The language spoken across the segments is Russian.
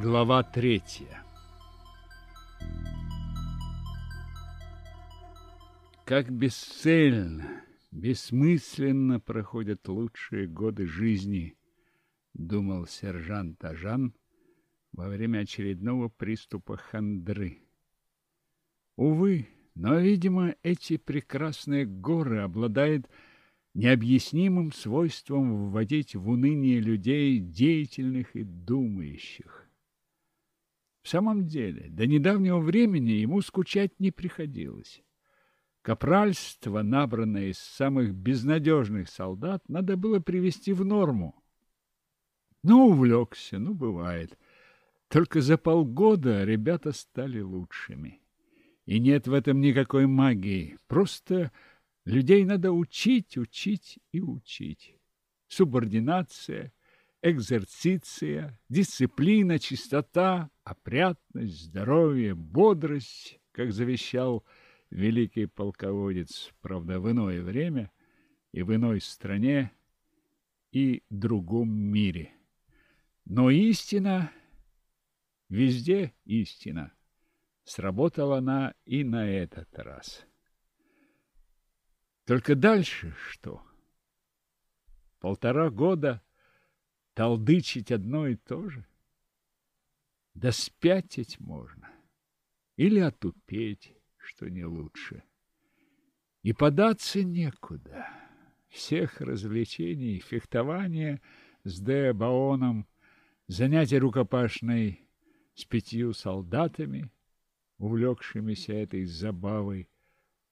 Глава третья Как бесцельно, бессмысленно проходят лучшие годы жизни, думал сержант Ажан во время очередного приступа хандры. Увы, но, видимо, эти прекрасные горы обладают необъяснимым свойством вводить в уныние людей деятельных и думающих. В самом деле, до недавнего времени ему скучать не приходилось. Капральство, набранное из самых безнадежных солдат, надо было привести в норму. Ну, увлекся, ну, бывает. Только за полгода ребята стали лучшими. И нет в этом никакой магии. Просто людей надо учить, учить и учить. Субординация, экзерциция, дисциплина, чистота, опрятность, здоровье, бодрость, как завещал великий полководец, правда, в иное время и в иной стране и другом мире. Но истина, везде истина. Сработала она и на этот раз. Только дальше что? Полтора года толдычить одно и то же? Да спятить можно. Или отупеть что не лучше. И податься некуда. Всех развлечений, фехтования с Д. Баоном, занятия рукопашной с пятью солдатами, увлекшимися этой забавой,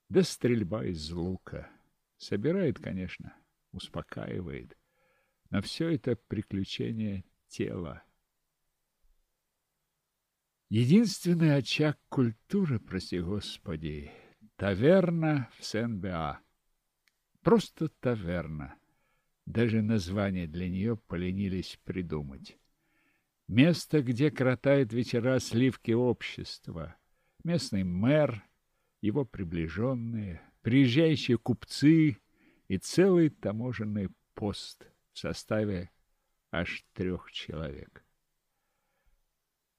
да стрельба из лука. Собирает, конечно, успокаивает, но все это приключение тела. Единственный очаг культуры, прости господи, таверна в Сен-Беа. Просто таверна. Даже название для нее поленились придумать. Место, где кротает вечера сливки общества. Местный мэр, его приближенные, приезжающие купцы и целый таможенный пост в составе аж трех человек.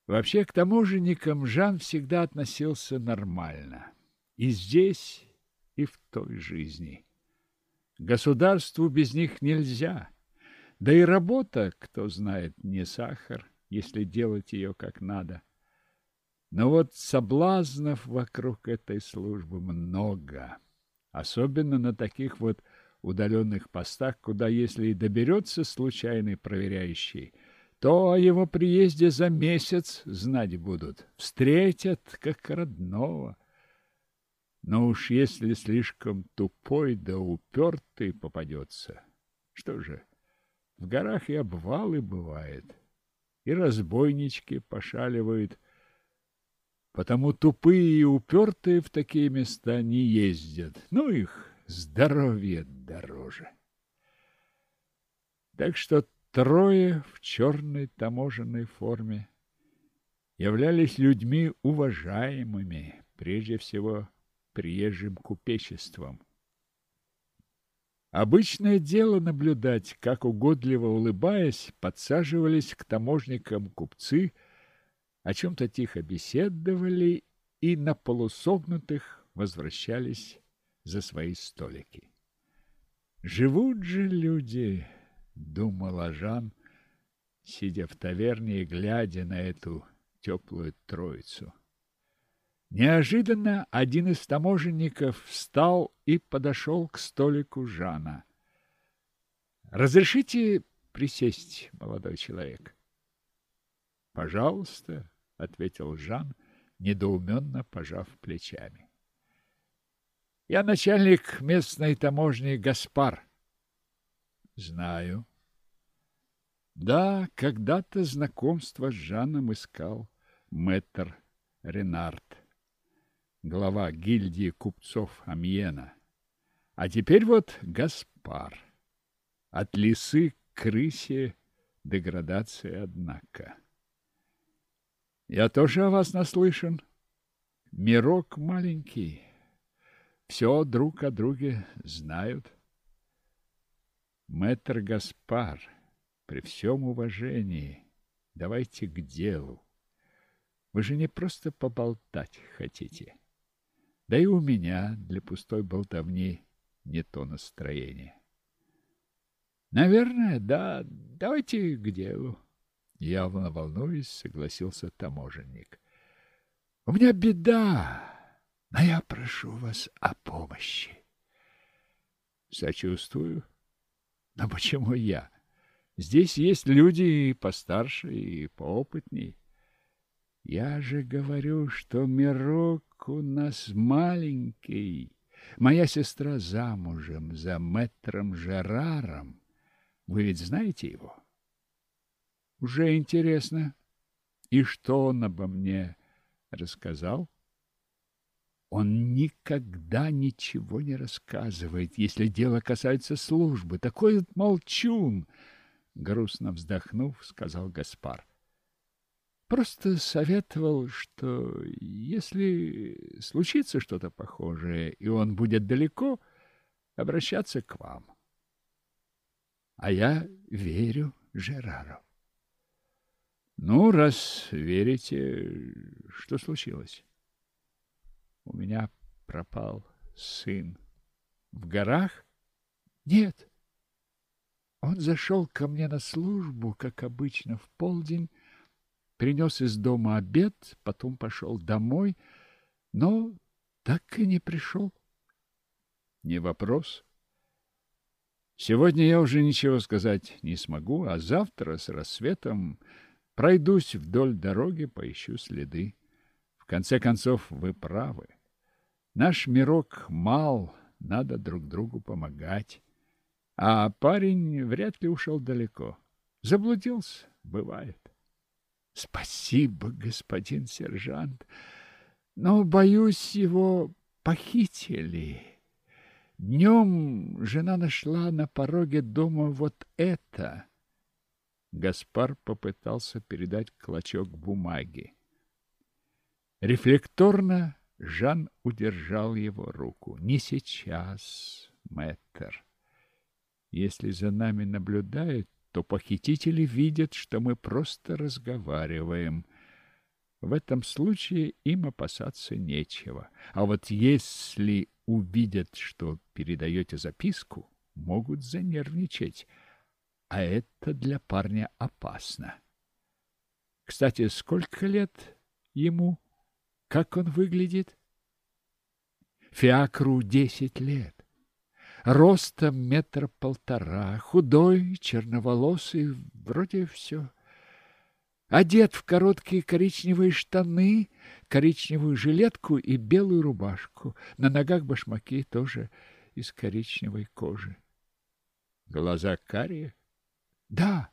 Вообще, к таможенникам Жан всегда относился нормально. И здесь, и в той жизни. Государству без них нельзя. Да и работа, кто знает, не сахар, если делать ее как надо. Но вот соблазнов вокруг этой службы много. Особенно на таких вот удаленных постах, куда, если и доберется случайный проверяющий – то о его приезде за месяц знать будут. Встретят, как родного. Но уж если слишком тупой да упертый попадется, что же, в горах и обвалы бывает, и разбойнички пошаливают, потому тупые и упертые в такие места не ездят. Ну их здоровье дороже. Так что Трое в черной таможенной форме являлись людьми уважаемыми, прежде всего приезжим купечеством. Обычное дело наблюдать, как угодливо улыбаясь, подсаживались к таможникам купцы, о чем-то тихо беседовали и на полусогнутых возвращались за свои столики. Живут же люди думала Жан, сидя в таверне и глядя на эту теплую троицу. Неожиданно один из таможенников встал и подошел к столику Жана. «Разрешите присесть, молодой человек?» «Пожалуйста», — ответил Жан, недоуменно пожав плечами. «Я начальник местной таможни Гаспар. Знаю. Да, когда-то знакомство с Жаном искал мэтр Ренард, глава гильдии купцов Амьена. А теперь вот Гаспар. От лисы к крысе деградация, однако. Я тоже о вас наслышан. Мирок маленький. Все друг о друге знают. Мэтр Гаспар, при всем уважении, давайте к делу. Вы же не просто поболтать хотите. Да и у меня для пустой болтовни не то настроение. Наверное, да. Давайте к делу. Явно волнуясь, согласился таможенник. У меня беда, но я прошу вас о помощи. Сочувствую. Но почему я? Здесь есть люди и постарше, и поопытней. Я же говорю, что мирок у нас маленький. Моя сестра замужем за мэтром Жераром. Вы ведь знаете его? Уже интересно. И что он обо мне рассказал? Он никогда ничего не рассказывает, если дело касается службы. Такой молчун, грустно вздохнув, сказал Гаспар. Просто советовал, что если случится что-то похожее, и он будет далеко, обращаться к вам. А я верю Жерару. Ну, раз верите, что случилось? У меня пропал сын. В горах? Нет. Он зашел ко мне на службу, как обычно, в полдень, принес из дома обед, потом пошел домой, но так и не пришел. Не вопрос. Сегодня я уже ничего сказать не смогу, а завтра с рассветом пройдусь вдоль дороги, поищу следы. В конце концов, вы правы. Наш мирок мал, надо друг другу помогать. А парень вряд ли ушел далеко. Заблудился, бывает. Спасибо, господин сержант, но, боюсь, его похитили. Днем жена нашла на пороге дома вот это. Гаспар попытался передать клочок бумаги. Рефлекторно Жан удержал его руку. «Не сейчас, мэтр. Если за нами наблюдают, то похитители видят, что мы просто разговариваем. В этом случае им опасаться нечего. А вот если увидят, что передаете записку, могут занервничать. А это для парня опасно. Кстати, сколько лет ему?» Как он выглядит? Фиакру десять лет. Ростом метр полтора, худой, черноволосый, вроде все. Одет в короткие коричневые штаны, коричневую жилетку и белую рубашку. На ногах башмаки тоже из коричневой кожи. Глаза карие? Да,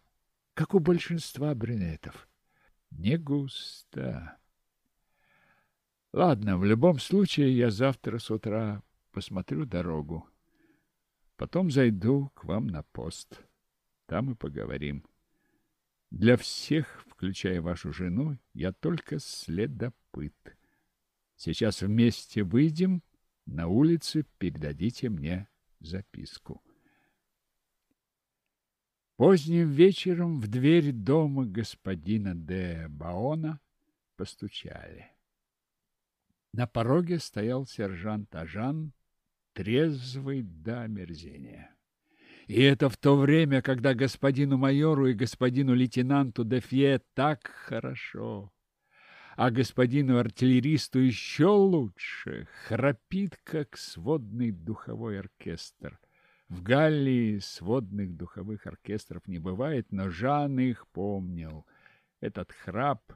как у большинства брюнетов. Не густо. Ладно, в любом случае я завтра с утра посмотрю дорогу. Потом зайду к вам на пост. Там и поговорим. Для всех, включая вашу жену, я только следопыт. Сейчас вместе выйдем, на улице передадите мне записку. Поздним вечером в дверь дома господина де Баона постучали. На пороге стоял сержант Ажан, трезвый до омерзения. И это в то время, когда господину майору и господину лейтенанту Дефье так хорошо, а господину артиллеристу еще лучше, храпит, как сводный духовой оркестр. В Галлии сводных духовых оркестров не бывает, но Жан их помнил. Этот храп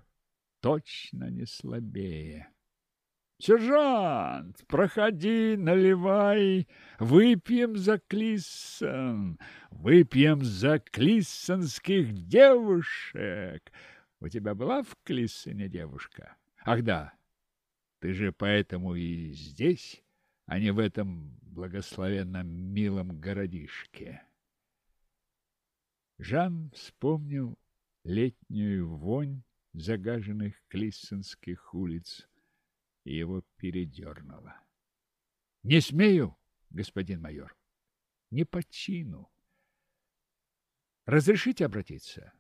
точно не слабее. Сержант, проходи, наливай, выпьем за Клиссон, выпьем за клиссонских девушек. У тебя была в Клиссоне девушка? Ах да, ты же поэтому и здесь, а не в этом благословенном милом городишке. Жан вспомнил летнюю вонь загаженных клиссонских улиц, и его передернуло. — Не смею, господин майор. Не по чину. Разрешите обратиться?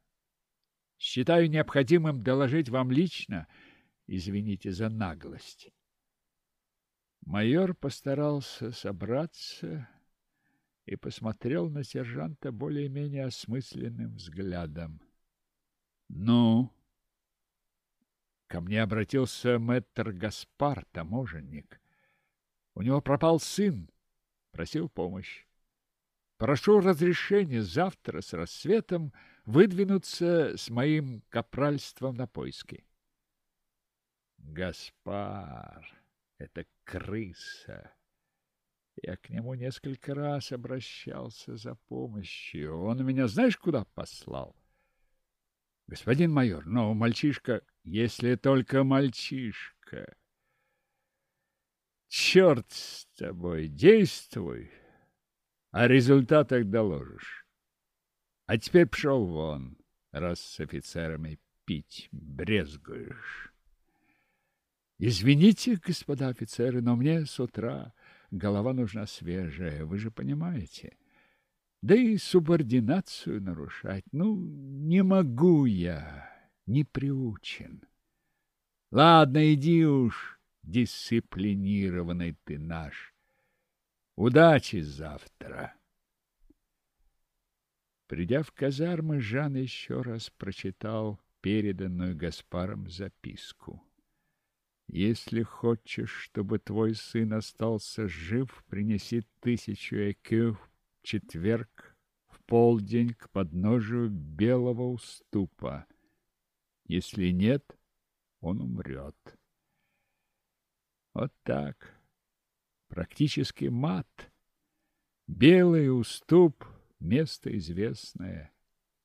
Считаю необходимым доложить вам лично. Извините за наглость. Майор постарался собраться и посмотрел на сержанта более-менее осмысленным взглядом. — Ну? Ко мне обратился мэтр Гаспар, таможенник. У него пропал сын, просил помощь. Прошу разрешения завтра с рассветом выдвинуться с моим капральством на поиски. Гаспар, это крыса. Я к нему несколько раз обращался за помощью. Он меня знаешь, куда послал? Господин майор, но мальчишка, если только мальчишка. Черт с тобой, действуй, о результатах доложишь. А теперь пшел вон, раз с офицерами пить брезгуешь. Извините, господа офицеры, но мне с утра голова нужна свежая, вы же понимаете. Да и субординацию нарушать, ну, не могу я, не приучен. Ладно, иди уж, дисциплинированный ты наш. Удачи завтра. Придя в казармы, Жан еще раз прочитал переданную Гаспаром записку. Если хочешь, чтобы твой сын остался жив, принеси тысячу экю в четверг в полдень к подножию белого уступа. Если нет, он умрет. Вот так. Практически мат. Белый уступ — место известное.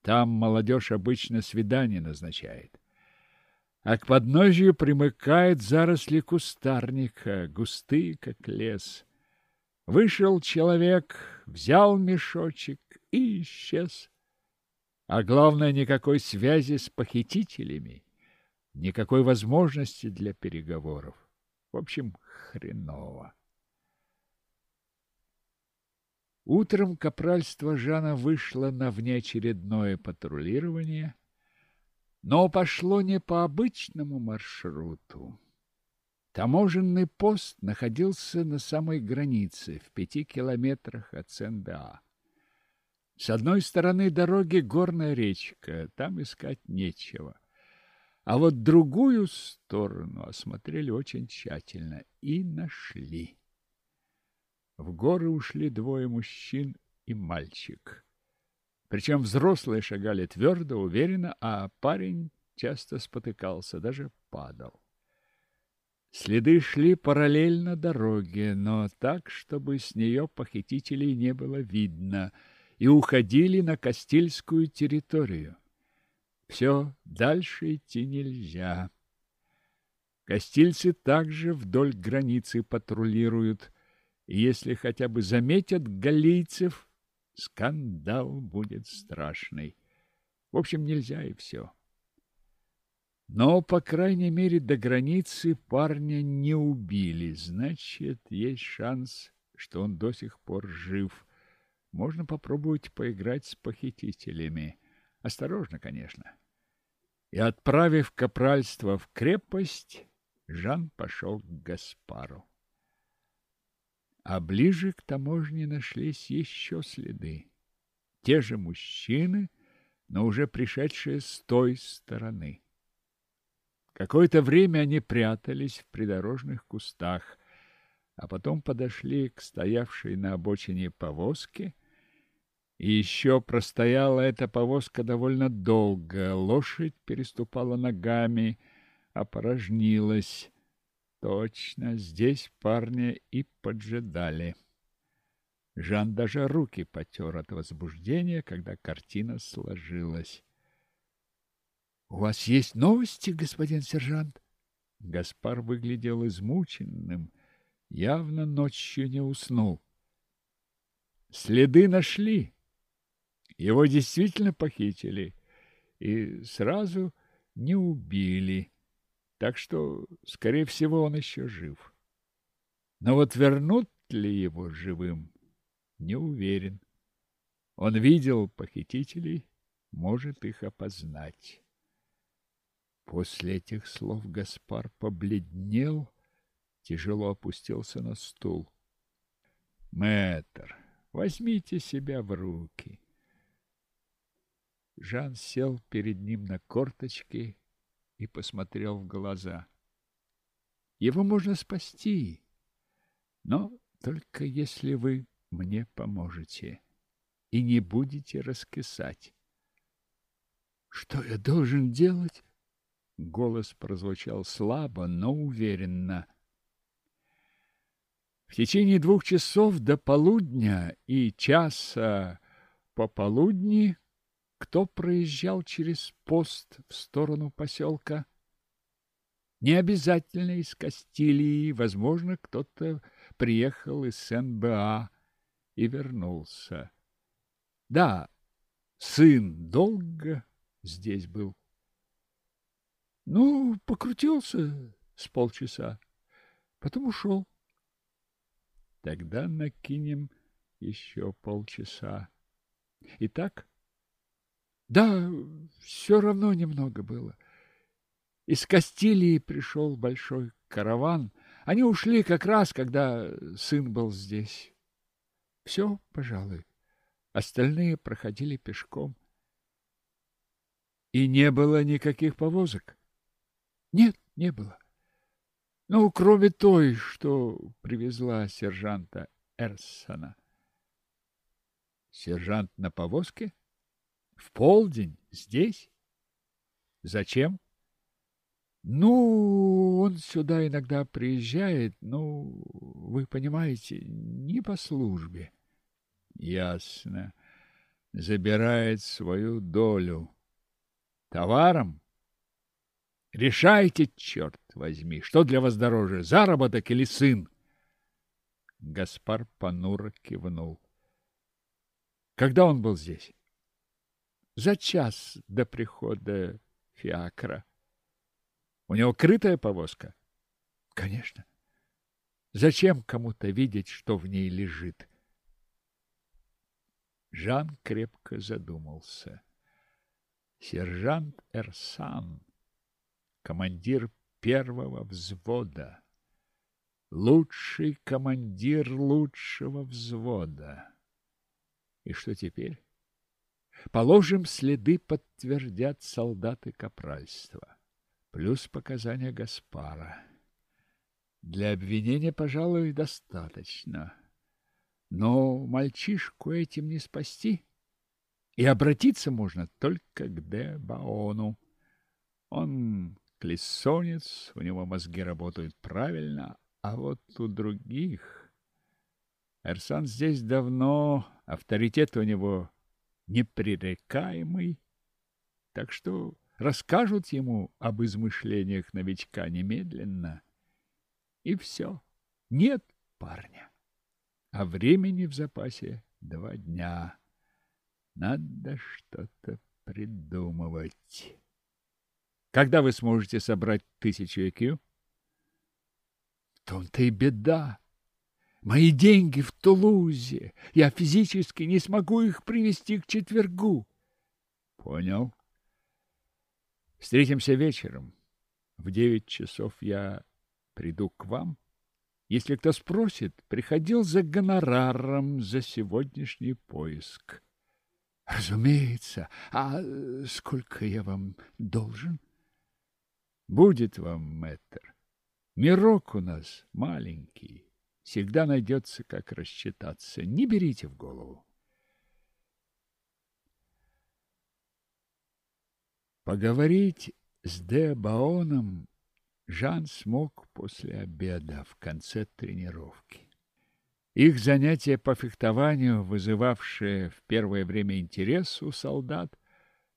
Там молодежь обычно свидание назначает а к подножию примыкают заросли кустарника, густые, как лес. Вышел человек, взял мешочек и исчез. А главное, никакой связи с похитителями, никакой возможности для переговоров. В общем, хреново. Утром капральство Жана вышло на внеочередное патрулирование – но пошло не по обычному маршруту. Таможенный пост находился на самой границе, в пяти километрах от СНБА. С одной стороны дороги горная речка, там искать нечего. А вот другую сторону осмотрели очень тщательно и нашли. В горы ушли двое мужчин и мальчик. Причем взрослые шагали твердо, уверенно, а парень часто спотыкался, даже падал. Следы шли параллельно дороге, но так, чтобы с нее похитителей не было видно, и уходили на Кастильскую территорию. Все, дальше идти нельзя. Кастильцы также вдоль границы патрулируют, и если хотя бы заметят галлийцев, Скандал будет страшный. В общем, нельзя и все. Но, по крайней мере, до границы парня не убили. Значит, есть шанс, что он до сих пор жив. Можно попробовать поиграть с похитителями. Осторожно, конечно. И, отправив капральство в крепость, Жан пошел к Гаспару а ближе к таможне нашлись еще следы. Те же мужчины, но уже пришедшие с той стороны. Какое-то время они прятались в придорожных кустах, а потом подошли к стоявшей на обочине повозке, и еще простояла эта повозка довольно долго. Лошадь переступала ногами, опорожнилась. Точно, здесь парня и поджидали. Жан даже руки потер от возбуждения, когда картина сложилась. — У вас есть новости, господин сержант? Гаспар выглядел измученным, явно ночью не уснул. Следы нашли. Его действительно похитили и сразу не убили так что, скорее всего, он еще жив. Но вот вернут ли его живым, не уверен. Он видел похитителей, может их опознать. После этих слов Гаспар побледнел, тяжело опустился на стул. Мэтр, возьмите себя в руки. Жан сел перед ним на корточки и посмотрел в глаза. Его можно спасти, но только если вы мне поможете и не будете раскисать. Что я должен делать? Голос прозвучал слабо, но уверенно. В течение двух часов до полудня и часа пополудни кто проезжал через пост в сторону поселка. Не обязательно из Кастилии, возможно, кто-то приехал из НБА и вернулся. Да, сын долго здесь был. Ну, покрутился с полчаса, потом ушел. Тогда накинем еще полчаса. Итак, да, все равно немного было. Из Кастилии пришел большой караван. Они ушли как раз, когда сын был здесь. Все, пожалуй. Остальные проходили пешком. И не было никаких повозок? Нет, не было. Ну, кроме той, что привезла сержанта Эрсона. Сержант на повозке? В полдень? Здесь? Зачем? Ну, он сюда иногда приезжает, ну, вы понимаете, не по службе. Ясно. Забирает свою долю. Товаром? Решайте, черт возьми, что для вас дороже, заработок или сын? Гаспар понуро кивнул. Когда он был здесь? За час до прихода Фиакра. У него крытая повозка? Конечно. Зачем кому-то видеть, что в ней лежит? Жан крепко задумался. Сержант Эрсан, командир первого взвода, лучший командир лучшего взвода. И что теперь? Положим, следы подтвердят солдаты капральства плюс показания Гаспара. Для обвинения, пожалуй, достаточно. Но мальчишку этим не спасти. И обратиться можно только к Де Баону. Он клессонец, у него мозги работают правильно, а вот у других... Эрсан здесь давно, авторитет у него непререкаемый, так что расскажут ему об измышлениях новичка немедленно. И все. Нет парня. А времени в запасе два дня. Надо что-то придумывать. Когда вы сможете собрать тысячу IQ? В том-то и беда. Мои деньги в Тулузе. Я физически не смогу их привести к четвергу. Понял. Встретимся вечером. В девять часов я приду к вам. Если кто спросит, приходил за гонораром за сегодняшний поиск. Разумеется. А сколько я вам должен? Будет вам, мэтр. Мирок у нас маленький. Всегда найдется, как рассчитаться. Не берите в голову. Поговорить с Де Баоном Жан смог после обеда в конце тренировки. Их занятия по фехтованию, вызывавшие в первое время интерес у солдат,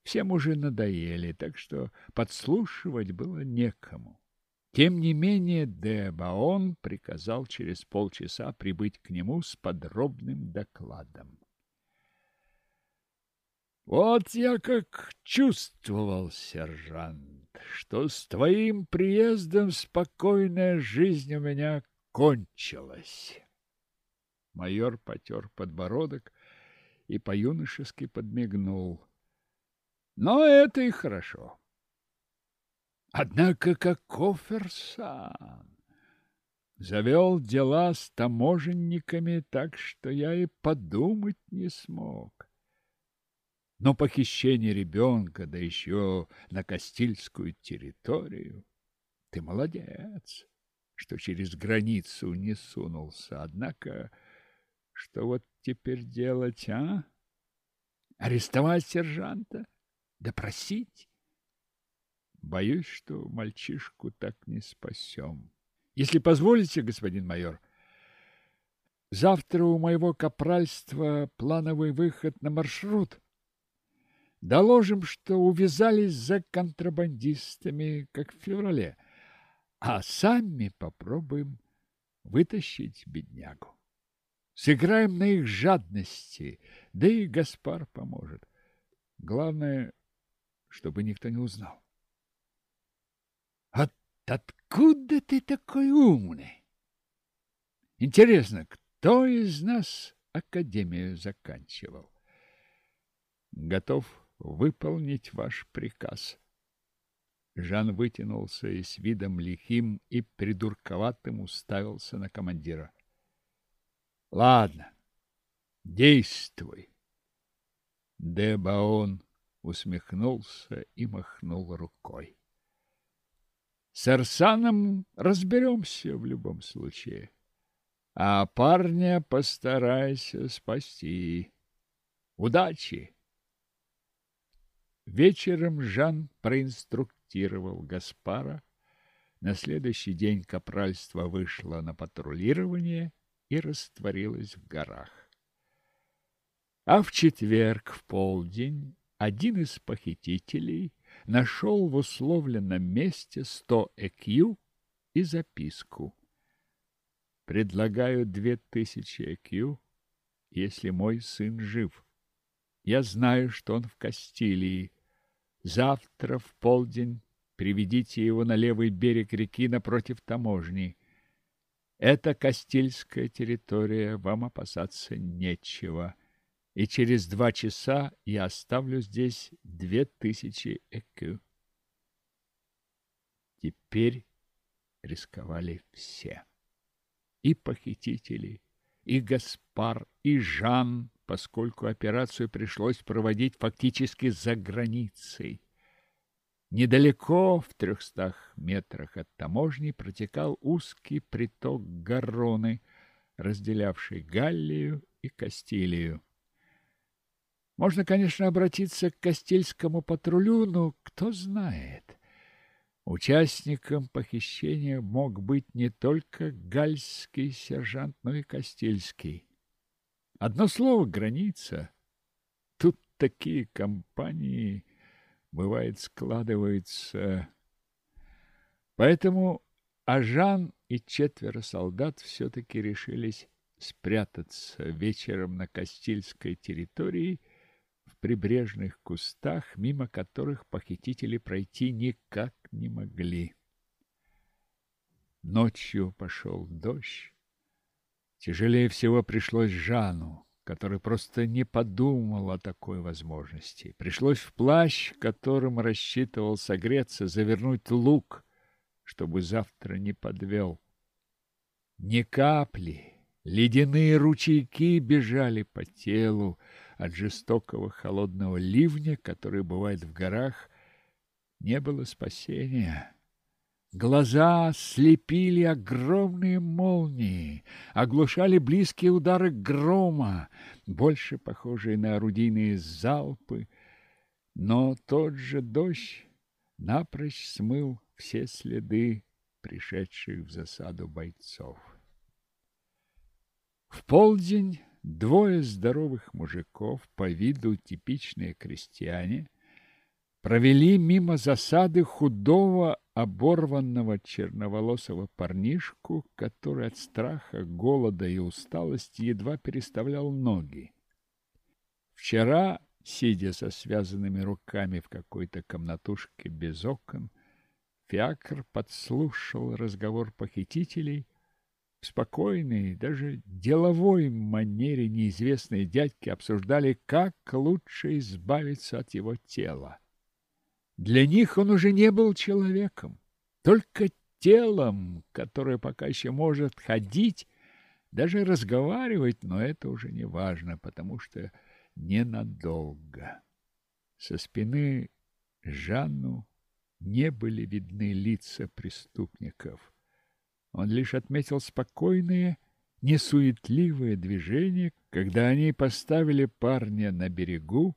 всем уже надоели, так что подслушивать было некому. Тем не менее, Де Баон приказал через полчаса прибыть к нему с подробным докладом. Вот я как чувствовал, сержант, что с твоим приездом спокойная жизнь у меня кончилась. Майор потер подбородок и по-юношески подмигнул. Но это и хорошо. Однако каков Эрсан? Завел дела с таможенниками так, что я и подумать не смог. Но похищение ребенка, да еще на Кастильскую территорию, ты молодец, что через границу не сунулся. Однако, что вот теперь делать, а? Арестовать сержанта? Допросить? Боюсь, что мальчишку так не спасем. Если позволите, господин майор, завтра у моего капральства плановый выход на маршрут. Доложим, что увязались за контрабандистами, как в феврале, а сами попробуем вытащить беднягу. Сыграем на их жадности, да и Гаспар поможет. Главное, чтобы никто не узнал. От откуда ты такой умный? Интересно, кто из нас академию заканчивал? Готов выполнить ваш приказ. Жан вытянулся и с видом лихим и придурковатым уставился на командира. Ладно, действуй. Дебаон усмехнулся и махнул рукой. С Арсаном разберемся в любом случае. А парня постарайся спасти. Удачи! Вечером Жан проинструктировал Гаспара. На следующий день капральство вышло на патрулирование и растворилось в горах. А в четверг в полдень один из похитителей нашел в условленном месте сто ЭКЮ и записку. Предлагаю две тысячи ЭКЮ, если мой сын жив. Я знаю, что он в Кастилии, Завтра в полдень приведите его на левый берег реки напротив таможни. Это Кастильская территория, вам опасаться нечего. И через два часа я оставлю здесь две тысячи экю. Теперь рисковали все. И похитители, и Гаспар, и Жан, поскольку операцию пришлось проводить фактически за границей. Недалеко, в трехстах метрах от таможни, протекал узкий приток Гарроны, разделявший Галлию и Кастилию. Можно, конечно, обратиться к Кастильскому патрулю, но кто знает. Участником похищения мог быть не только гальский сержант, но и Кастильский. Одно слово — граница. Тут такие компании, бывает, складываются. Поэтому Ажан и четверо солдат все-таки решились спрятаться вечером на Кастильской территории прибрежных кустах, мимо которых похитители пройти никак не могли. Ночью пошел дождь. Тяжелее всего пришлось Жану, который просто не подумал о такой возможности. Пришлось в плащ, которым рассчитывал согреться, завернуть лук, чтобы завтра не подвел. Ни капли, ледяные ручейки бежали по телу от жестокого холодного ливня, который бывает в горах. Не было спасения. Глаза слепили огромные молнии, оглушали близкие удары грома, больше похожие на орудийные залпы. Но тот же дождь напрочь смыл все следы пришедших в засаду бойцов. В полдень двое здоровых мужиков, по виду типичные крестьяне, провели мимо засады худого оборванного черноволосого парнишку, который от страха, голода и усталости едва переставлял ноги. Вчера, сидя со связанными руками в какой-то комнатушке без окон, Фиакр подслушал разговор похитителей. Спокойной, даже деловой манере неизвестные дядьки обсуждали, как лучше избавиться от его тела. Для них он уже не был человеком, только телом, которое пока еще может ходить, даже разговаривать, но это уже не важно, потому что ненадолго. Со спины Жанну не были видны лица преступников. Он лишь отметил спокойные, несуетливые движения, когда они поставили парня на берегу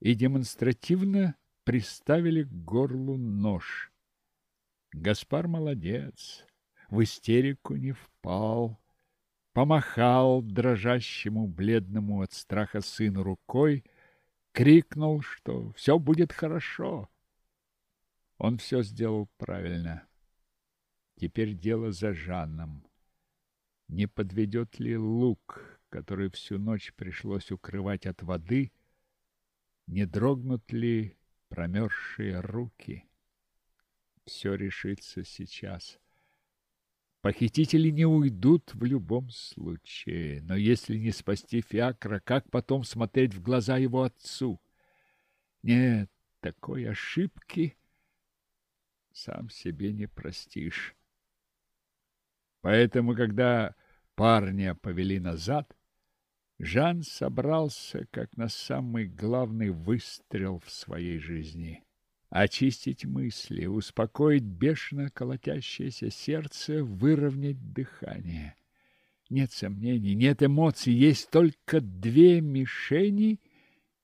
и демонстративно приставили к горлу нож. Гаспар молодец, в истерику не впал, помахал дрожащему, бледному от страха сыну рукой, крикнул, что все будет хорошо. Он все сделал правильно. Теперь дело за Жанном. Не подведет ли лук, который всю ночь пришлось укрывать от воды, не дрогнут ли промерзшие руки. Все решится сейчас. Похитители не уйдут в любом случае, но если не спасти Фиакра, как потом смотреть в глаза его отцу? Нет, такой ошибки сам себе не простишь. Поэтому, когда парня повели назад, Жан собрался как на самый главный выстрел в своей жизни. Очистить мысли, успокоить бешено колотящееся сердце, выровнять дыхание. Нет сомнений, нет эмоций, есть только две мишени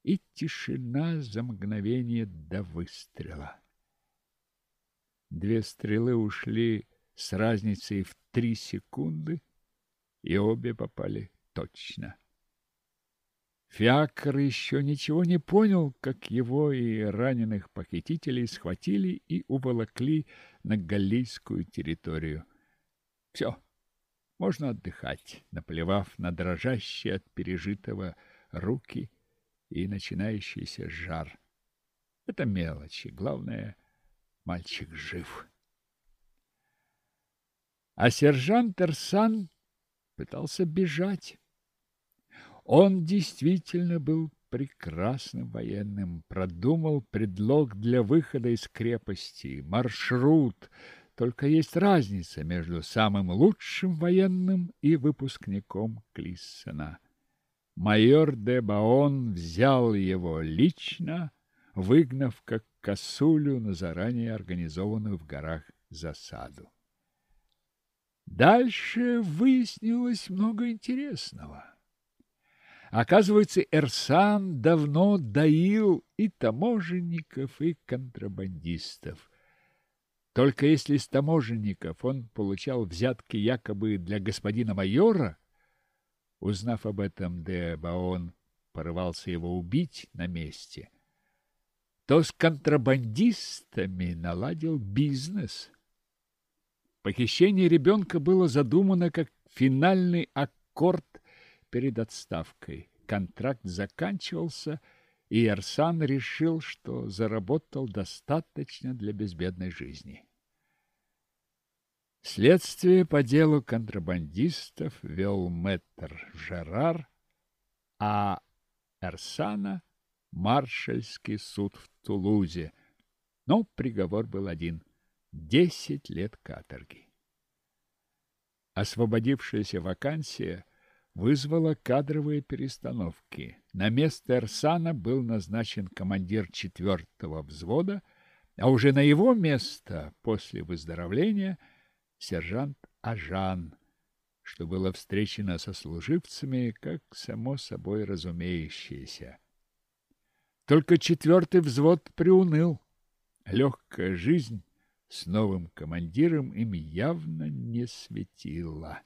и тишина за мгновение до выстрела. Две стрелы ушли с разницей в три секунды, и обе попали точно. Фиакр еще ничего не понял, как его и раненых похитителей схватили и уволокли на галлийскую территорию. Все, можно отдыхать, наплевав на дрожащие от пережитого руки и начинающийся жар. Это мелочи, главное, мальчик жив. А сержант Эрсан пытался бежать. Он действительно был прекрасным военным, продумал предлог для выхода из крепости, маршрут. Только есть разница между самым лучшим военным и выпускником Клиссона. Майор де Баон взял его лично, выгнав как косулю на заранее организованную в горах засаду. Дальше выяснилось много интересного. Оказывается, Эрсан давно доил и таможенников, и контрабандистов. Только если с таможенников он получал взятки якобы для господина майора, узнав об этом, де Баон порывался его убить на месте, то с контрабандистами наладил бизнес. Похищение ребенка было задумано как финальный аккорд перед отставкой. Контракт заканчивался, и Арсан решил, что заработал достаточно для безбедной жизни. Следствие по делу контрабандистов вел мэтр Жерар, а Эрсана – маршальский суд в Тулузе. Но приговор был один – десять лет каторги. Освободившаяся вакансия – вызвало кадровые перестановки. На место Эрсана был назначен командир четвертого взвода, а уже на его место после выздоровления сержант Ажан, что было встречено со служивцами как само собой разумеющееся. Только четвертый взвод приуныл. Легкая жизнь с новым командиром им явно не светила.